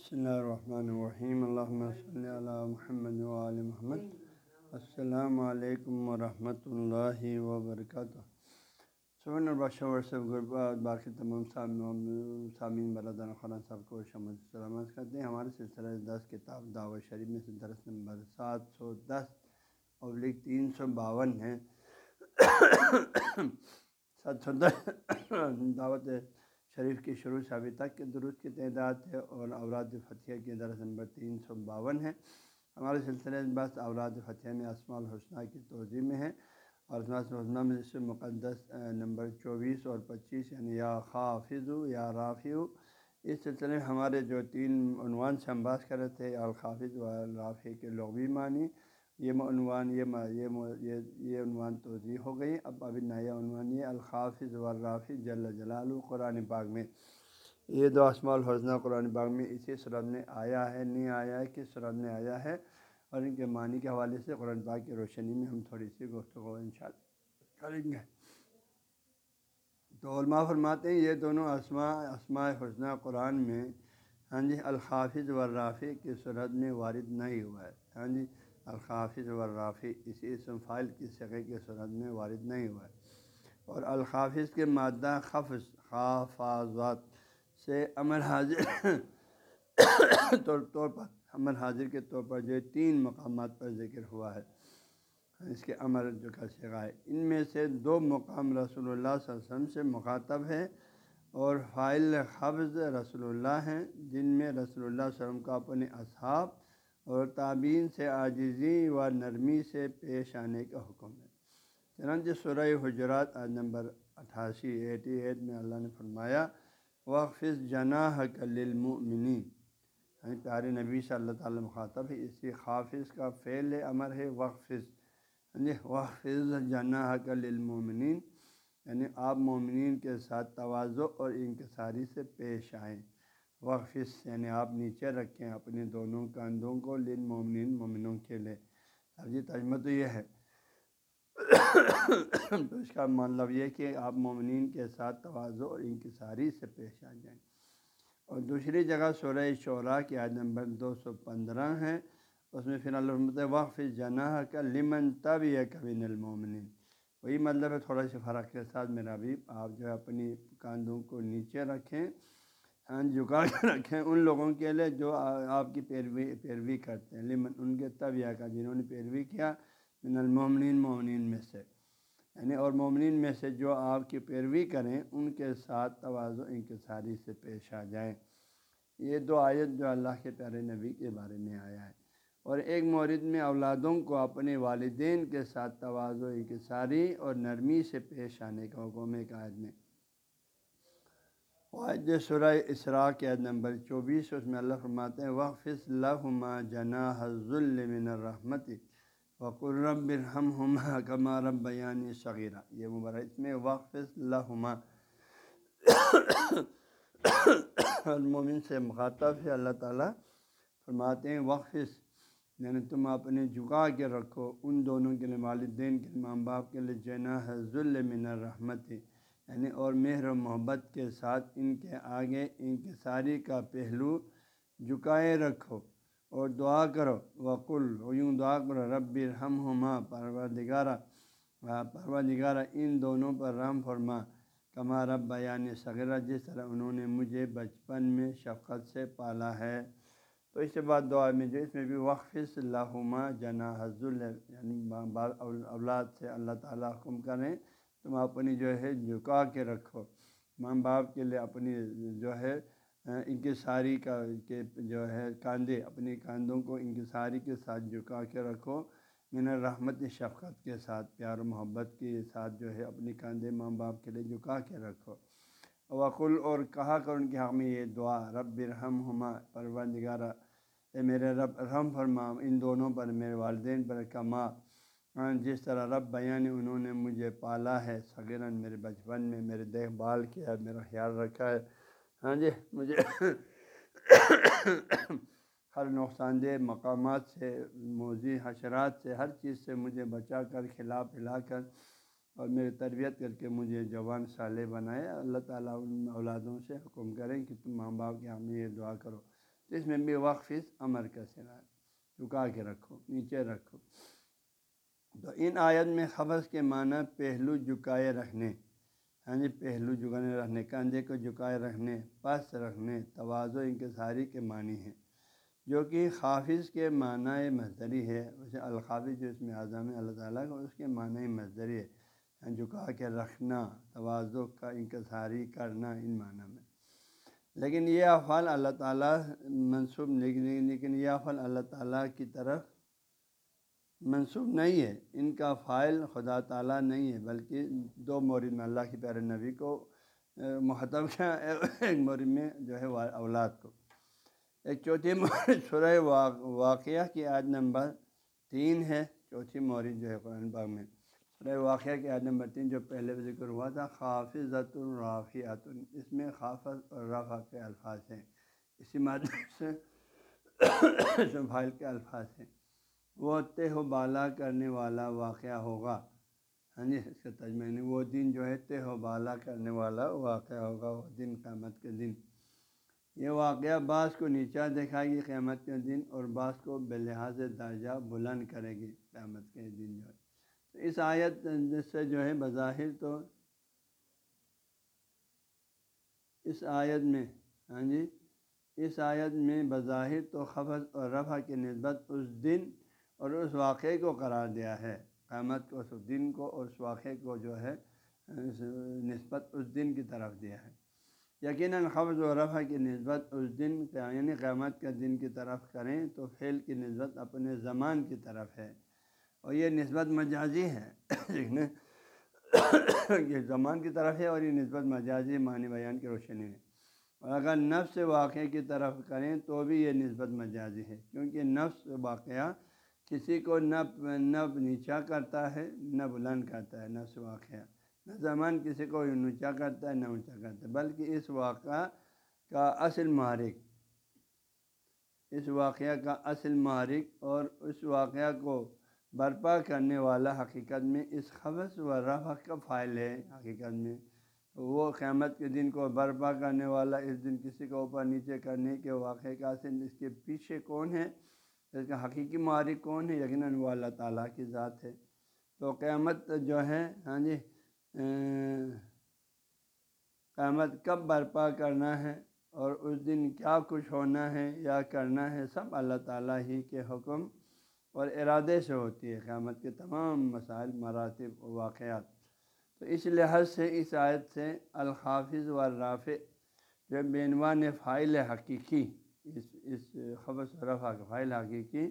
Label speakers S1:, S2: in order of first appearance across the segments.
S1: بسم اللہ الرحمن الرحیم اللہ صلی علی محمد وعلی محمد السلام علیکم ورحمۃ اللہ وبرکاتہ سبن الباشہ ورثب غربہ باقی تمام سامعین برادر خران صاحب کو شمد سلامت کرتے ہیں ہمارے سلسلہ دس کتاب دعوت شریف میں سے درس نمبر سات سو دس ابلک تین سو باون ہے سات سو دس دعوت شریف کی شروع سے ابھی تک کے درست کی تعداد ہے اور اوراد فتح کی درس نمبر تین سو باون ہے۔ ہمارے سلسلے بس اوراد فتح میں اسماع الحسنہ کی توضیع میں ہے۔ اور اسماع الحسنہ میں سے مقدس نمبر چوبیس اور پچیس یعنی یا خافظ یا رافی اس سلسلے میں ہمارے جو تین عنوان سے ہم بات کر رہے تھے الخافظ و رافی کے لغوی معنی یہ عنوان یہ یہ یہ عنوان توضیع ہو گئی۔ اب ابھی نیا عنوان یہ الخافظ ورافی جل جلال قرآن باغ میں۔ یہ دو اسماع الحسنہ قرآن باغ میں اسی صورت میں آیا ہے، نہیں آیا ہے، کس صورت میں آیا ہے؟ اور ان کے معنی کے حوالے سے قرآن باغ کی روشنی میں ہم تھوڑی سی گفتگو ان شاء اللہ کریں گے۔ تو علماء فرماتے ہیں یہ دونوں اسماء اسماء حسنہ قرآن میں ہاں جی الخافظ ورافی کی صورت میں وارد نہیں ہوا ہے۔ ہاں جی الخافظ ورافی اسی اسم فائل کی شقے کی صورت میں وارد نہیں ہوا ہے اور الخافظ کے مادہ خفظ خافاظات سے امر حاضر طور پر، امر حاضر کے طور پر جو تین مقامات پر ذکر ہوا ہے۔ اس کے امر جو کا سگا ہے۔ ان میں سے دو مقام رسول اللہ صلی اللہ علیہ وسلم سے مخاطب ہے اور فائل خفظ رسول اللہ ہیں، جن میں رسول اللہ علیہ وسلم کا اپنے اصحاب اور تعبین سے عاجزی و نرمی سے پیش آنے کا حکم ہے۔ چنانچہ سورہ حجرات آج نمبر اٹھاسی ایٹی ایٹ میں اللہ نے فرمایا وقف جناح کلمنی یعنی پیارے نبی صلی اللہ تعالیٰ مخاطب ہے اسی خافظ کا فعل امر ہے وقف یعنی وقف جناح کلمنین یعنی آپ مومنین کے ساتھ توازو اور انکساری سے پیش آئیں۔ وقف یعنی آپ نیچے رکھیں اپنے دونوں کندھوں کو لن مومنین مومنوں کے لیے۔ اب جی تجمہ تو یہ ہے۔ تو اس کا مطلب یہ کہ آپ مومنین کے ساتھ توازو اور انکساری سے پیش آ جائیں۔ اور دوسری جگہ سورہ شعراء کی عاد نمبر دو سو پندرہ ہے۔ اس میں فی الحال وقف جناح کا لمن تب یہ کبھی المومنین۔ وہی مطلب ہے، تھوڑا سا فرق کے ساتھ میرا بھی آپ جو ہے اپنی کاندھوں کو نیچے رکھیں۔ ہاں، جھکا کے رکھیں ان لوگوں کے لیے جو آپ کی پیروی پیروی کرتے ہیں۔ لمن، ان کے طبیعہ کا جنہوں نے پیروی کیا، من المومنین مومنین میں سے۔ یعنی اور مومنین میں سے جو آپ کی پیروی کریں، ان کے ساتھ توازو انکساری سے پیش آ جائیں۔ یہ دو آیت جو اللہ کے پیارے نبی کے بارے میں آیا ہے۔ اور ایک مورد میں اولادوں کو اپنے والدین کے ساتھ توازو انکساری اور نرمی سے پیش آنے کا حکم ایک عائد میں۔ واحد سورہ اسراء کے عید نمبر چوبیس، اس میں اللہ فرماتے ہیں وقف لہما جنا حضل من الرحمت وقرب برہم ہما کما رب بیانی صغیرہ یہ مبارک اس میں وقف لہما المومن سے مخاطب ہے، اللہ تعالیٰ فرماتے ہیں وقف یعنی تم اپنے جھکا کے رکھو، ان دونوں کے لیے، والدین کے ماں باپ کے لیے جنا حضل من الرحمت یعنی اور مہر و محبت کے ساتھ ان کے آگے ان کی ساری کا پہلو جھکائے رکھو اور دعا کرو، وقل یوں دعا کرو، رب ہم ہما پرور دگارہ ان دونوں پر رحم فرما، کما رب بیان صغیرہ، جس طرح انہوں نے مجھے بچپن میں شفقت سے پالا ہے۔ تو اس کے بعد دعا میں جو اس میں بھی وقف اللہ جنا حضل یعنی اولاد سے اللہ تعالیٰ حکم کریں۔ تم اپنی جو ہے جھکا کے رکھو۔ ماں باپ کے لیے اپنی جو ہے ان کی ساری کا کے جو ہے کاندھے، اپنی کاندھوں کو ان کی ساری کے ساتھ جھکا کے رکھو۔ من رحمت شفقت کے ساتھ، پیار و محبت کے ساتھ جو ہے اپنی کاندھے ماں باپ کے لیے جھکا کے رکھو۔ وقل، اور کہا کر ان کے حق میں یہ دعا، رب برہم ہما پرور نگارہ اے میرے رب، رحم فرما، ان دونوں پر، میرے والدین پر کما۔ ہاں جس طرح رب بیان انہوں نے مجھے پالا ہے سگیرن میرے بچپن میں میرے دیکھ بھال کیا میرا خیال رکھا ہے۔ ہاں جی مجھے ہر نقصان دہ مقامات سے، موزی حشرات سے، ہر چیز سے مجھے بچا کر کھلا پلا کر اور میری تربیت کر کے مجھے جوان صالح بنائے۔ اللہ تعالیٰ ان اولادوں سے حکم کریں کہ تم ماں باپ کے ہمیں یہ دعا کرو۔ تو اس میں بھی وقف اس امر کا سرا جھکا کے رکھو، نیچے رکھو۔ تو ان آیت میں خبص کے معنی پہلو جھکائے رکھنے ہاں جی پہلو جھکانے رکھنے کندھے کو جھکائے رکھنے، پس رکھنے توازو ان کے کے معنی ہیں، جو کہ حافظ کے معنی مزدری ہے، اسے الخافظ جو اس میں اعظم ہے، اللہ تعالیٰ کا، اس کے معنی مزدری ہے ہاں، جھکا کے رکھنا توازو کا انکساری کرنا، ان معنی میں۔ لیکن یہ افعال اللہ تعالیٰ منصوب لیکن یہ افعال اللہ تعالیٰ کی طرف منسوب نہیں ہے۔ ان کا فائل خدا تعالیٰ نہیں ہے، بلکہ دو مورد میں اللہ کے پیارے نبی کو محتب کیا ایک مورد میں جو ہے اولاد کو۔ ایک چوتھی مورد سورہ واقعہ کی عاد نمبر تین ہے۔ چوتھی مورد جو ہے، قرآن باغ میں۔ سورہ واقعہ کی عاد نمبر تین جو پہلے ذکر ہوا تھا خافظۃ الرافیات اس میں خافظ اور رفع کے الفاظ ہیں۔ اسی مادہ سے فائل کے الفاظ ہیں۔ وہ تہ و بالا کرنے والا واقعہ ہوگا۔ ہاں جی اس کا تجمہ نہیں وہ دن جو ہے تہ و بالا کرنے والا واقعہ ہوگا، وہ دن قیامت کے دن۔ یہ واقعہ بعض کو نیچا دکھائے گی قیامت کے دن اور بعض کو بے لحاظ درجہ بلند کرے گی قیامت کے دن جو ہے۔ تو اس آیت سے جو ہے بظاہر تو اس آیت میں ہاں جی اس آیت میں بظاہر تو خفظ اور رفع کی نسبت اس دن اور اس واقعے کو قرار دیا ہے، قیامت کو، اس دن کو، اور اس واقعے کو جو ہے نسبت اس دن کی طرف دیا ہے۔ یقیناً قبض و رفع کی نسبت اس دن یعنی قیامت کے دن کی طرف کریں تو فعل کی نسبت اپنے زمان کی طرف ہے۔ اور یہ نسبت مجازی ہے۔ یہ زمان کی طرف ہے اور یہ نسبت مجازی معنی بیان کی روشنی ہے۔ اور اگر نفس واقعے کی طرف کریں تو بھی یہ نسبت مجازی ہے، کیونکہ نفس واقعہ کسی کو نہ نہ نیچا کرتا ہے نہ بلند کرتا ہے نہ واقعہ۔ نہ زمان کسی کو نیچا کرتا ہے، نہ اونچا کرتا ہے، بلکہ اس واقعہ کا اصل محرک اس واقعہ کا اصل محرک اور اس واقعہ کو برپا کرنے والا حقیقت میں اس خبص و رفع کا فائل ہے۔ حقیقت میں وہ قیامت کے دن کو برپا کرنے والا، اس دن کسی کو اوپر نیچے کرنے کے واقعے کا اصل، اس کے پیچھے کون ہے؟ اس کا حقیقی معارک کون ہے؟ یقیناً وہ اللہ تعالیٰ کی ذات ہے۔ تو قیامت جو ہے ہاں جی قیامت کب برپا کرنا ہے اور اس دن کیا کچھ ہونا ہے، یا کرنا ہے، سب اللہ تعالیٰ ہی کے حکم اور ارادے سے ہوتی ہے۔ قیامت کے تمام مسائل، مراتب و واقعات۔ تو اس لحاظ سے، اس آیت سے الحافظ و رافع جو بینوان فائل حقیقی اس اس خبر رفع فائل حقیقی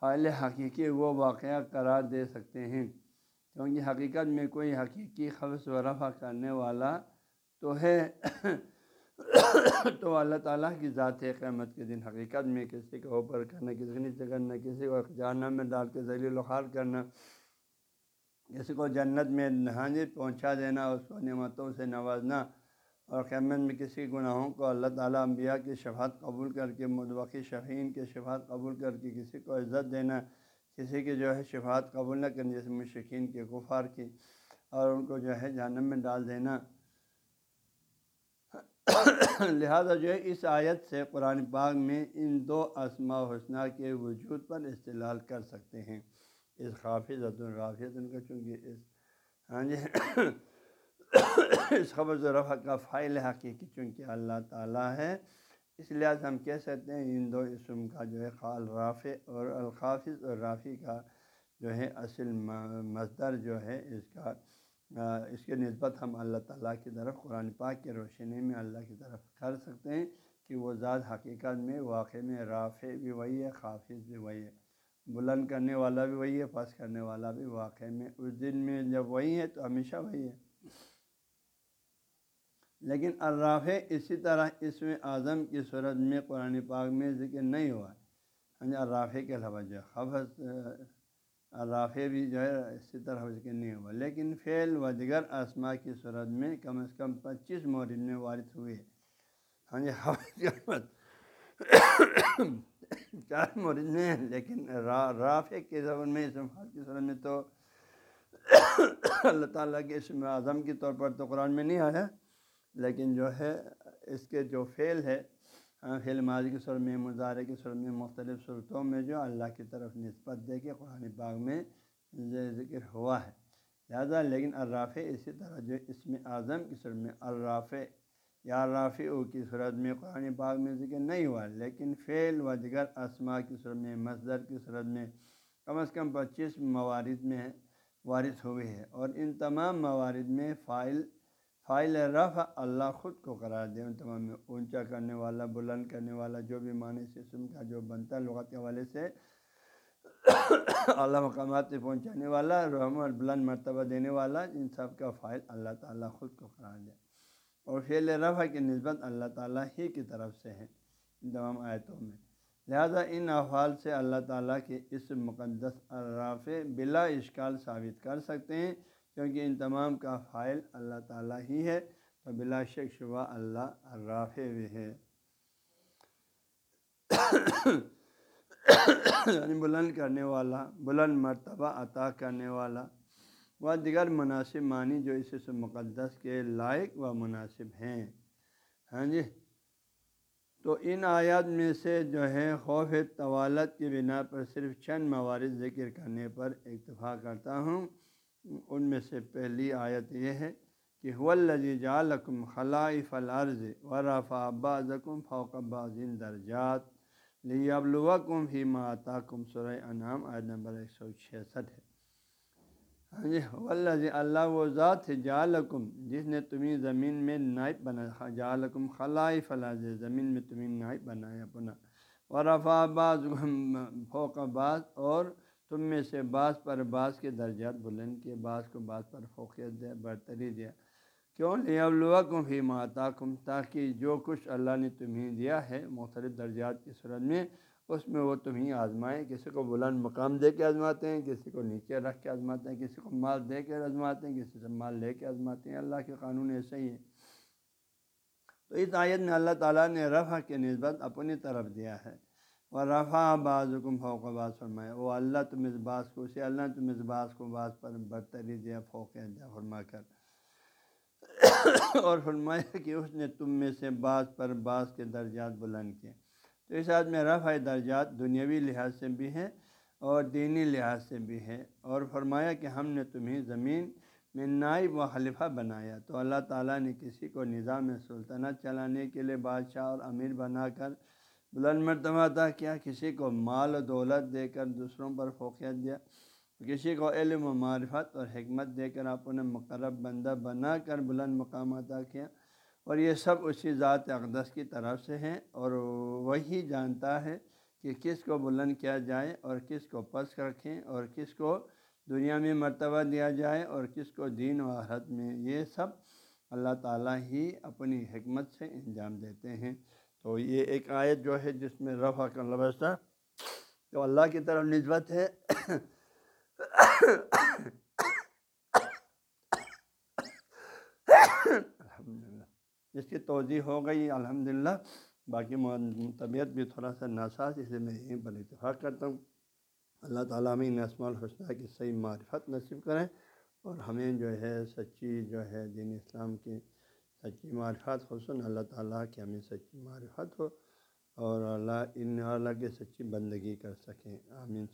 S1: فائل حقیقی وہ واقعہ قرار دے سکتے ہیں۔ کیونکہ حقیقت میں کوئی حقیقی خبص و رفع کرنے والا تو ہے۔ تو اللہ تعالیٰ کی ذات ہے قیامت کے دن حقیقت میں کسی کو اوپر کرنا، کسی کو نیچے کرنا، کسی کو جہنم میں ڈال کے ذلیل وخار کرنا، کسی کو جنت میں نہانی پہنچا دینا اس کو نعمتوں سے نوازنا۔ اور قیامت میں کسی گناہوں کو اللہ تعالیٰ انبیاء کی شفاعت قبول کر کے مدوقی شفین کے شفاعت قبول کر کے، کسی کو عزت دینا، کسی کی جو ہے شفاعت قبول نہ کرنی جیسے مشقین کے غفار کی، اور ان کو جو ہے جہنم میں ڈال دینا۔ لہذا جو ہے اس آیت سے قرآن پاک میں ان دو اسماء حسنہ کے وجود پر استعلال کر سکتے ہیں۔ اس خافظ الرافظ ان کا چونکہ اس ہاں جی۔ اس خبر و رفع کا فائل حقیقی چونکہ اللہ تعالیٰ ہے۔ اس لحاظ ہم کہہ سکتے ہیں ان دو اسم کا جو ہے خال رافع اور الخافظ اور رافی کا جو ہے اصل مصدر جو ہے اس کا اس کے نسبت ہم اللہ تعالیٰ کی طرف قرآن پاک کی روشنی میں اللہ کی طرف کر سکتے ہیں کہ وہ ذات حقیقت میں واقع میں رافع بھی وہی ہے خافظ بھی وہی ہے۔ بلند کرنے والا بھی وہی ہے، پس کرنے والا بھی واقع میں۔ اس دن میں جب وہی ہے تو ہمیشہ وہی ہے۔ لیکن الرافع اسی طرح اس میں اعظم کی صورت میں قرآن پاک میں ذکر نہیں ہوا۔ ہے ہاں جی الرافع کے علاوہ جو ہے خفظ الرافع بھی جو ہے اسی طرح ذکر نہیں ہوا۔ لیکن فعل و دیگر آسما کی صورت میں کم از کم پچیس مورد میں وارث ہوئے۔ ہاں جی حفظ چار مورد میں لیکن رافع کے زبان میں، اسم کی صورت میں تو اللہ تعالیٰ کے اسم اعظم کے طور پر تو قرآن میں نہیں آیا۔ لیکن جو ہے، اس کے جو فعل ہے فعل ماضی کی صورت میں مظاہرے کی صورت میں، مختلف صورتوں میں جو اللہ کی طرف نسبت دے کے قرآن پاک میں ذکر ہوا ہے۔ لہٰذا، لیکن الراف اسی طرح جو اس میں اعظم کی صورت میں الراف یا رافع کی صورت میں قرآن پاک میں ذکر نہیں ہوا، لیکن فعل و دیگر اسما کی صورت میں، مصدر کی صورت میں کم از کم پچیس موارد میں وارث ہوئے ہے اور ان تمام موارد میں فائل فائل رف اللہ خود کو قرار دے، ان تمام میں اونچا کرنے والا، بلند کرنے والا، جو بھی معنی سسم کا جو بنتا ہے، لغت کے حوالے سے اعلیٰ مقامات سے پہنچانے والا، رحم اور بلند مرتبہ دینے والا، ان سب کا فائل اللہ تعالیٰ خود کو قرار دے۔ اور فعل رفع کی نسبت اللہ تعالیٰ ہی کی طرف سے ہے، ان تمام آیتوں میں۔ لہذا ان افعال سے اللہ تعالیٰ کے اس مقدس الراف بلا اشکال ثابت کر سکتے ہیں۔ کیونکہ ان تمام کا فائل اللہ تعالیٰ ہی ہے، تو بلا شک شبہ اللہ الراف بھی ہے۔ یعنی بلند کرنے والا، بلند مرتبہ عطا کرنے والا و دیگر مناسب معنی جو اس سے مقدس کے لائق و مناسب ہیں۔ ہاں جی؟ تو ان آیات میں سے جو ہے، خوف طوالت کی بنا پر صرف چند موارد ذکر کرنے پر اکتفا کرتا ہوں۔ ان میں سے پہلی آیت یہ ہے کہ ولزی جالکم خلاف العرض و رفا بعضکم فوق بعض درجات لیبلوکم ہی ماتا کم سرۂ انعام، آیت نمبر ایک سو چھسٹھ ہے۔ ہاں جی ولزی اللہ و ذات جالکم جس نے تمہیں زمین میں نائب بنا جالکم خلائی فلاز زمین میں تمہیں نائب بنایا اپنا و رفا بعض فوق بعض اور تم میں سے بعض پر بعض کے درجات بلند کیے، بعض کو بعض پر فوقیت دیا، برتری دیا۔ کیوں؟ لیا کم ہی ماتا کم تاکہ جو کچھ اللہ نے تمہیں دیا ہے مختلف درجات کی صورت میں، اس میں وہ تمہیں آزمائیں کسی کو بلند مقام دے کے آزماتے ہیں، کسی کو نیچے رکھ کے آزماتے ہیں، کسی کو مال دے کے آزماتے ہیں، کسی سے مال لے کے آزماتے ہیں۔ اللہ کے قانون ایسے ہی ہے تو اس آیت میں اللہ تعالیٰ نے رفع کے نسبت اپنی طرف دیا ہے۔ اور رفا بعض حکم فوق باز فرمایا وہ اللہ تم اس باز کو، اسے اللہ تم اس باز کو بعض پر برتری دیا، فوق دیا فرما کر۔ اور فرمایا کہ اس نے تم میں سے بعض پر بعض کے درجات بلند کیے۔ تو اس آدھ میں رفع درجات دنیاوی لحاظ سے بھی ہے اور دینی لحاظ سے بھی ہے اور فرمایا کہ ہم نے تمہیں زمین میں نائب و خلیفہ بنایا۔ تو اللہ تعالیٰ نے کسی کو نظام سلطنت چلانے کے لیے بادشاہ اور امیر بنا کر بلند مرتبہ عطا کیا، کسی کو مال و دولت دے کر دوسروں پر فوقیت دیا، کسی کو علم و معرفت اور حکمت دے کر اپنے مقرب بندہ بنا کر بلند مقام عطا کیا۔ اور یہ سب اسی ذات اقدس کی طرف سے ہیں اور وہی جانتا ہے کہ کس کو بلند کیا جائے اور کس کو پس رکھیں اور کس کو دنیا میں مرتبہ دیا جائے اور کس کو دین و حرت میں۔ یہ سب اللہ تعالیٰ ہی اپنی حکمت سے انجام دیتے ہیں۔ تو یہ ایک آیت جو ہے جس میں رفع کا لفظ تھا تو اللہ کی طرف نسبت ہے جس کی توضیع ہو گئی الحمد للہ باقی طبیعت بھی تھوڑا سا ناساز اسے میں یہیں پر اتفاق کرتا ہوں۔ اللہ تعالیٰ میں نسم الحسنہ کی صحیح معرفت نصیب کریں اور ہمیں جو ہے سچی جو ہے دین اسلام کی سچی معرفت حسن اللہ تعالیٰ کی ہمیں سچی معرفت ہو اور اللہ ان اللہ کے سچی بندگی کر سکیں۔ آمین۔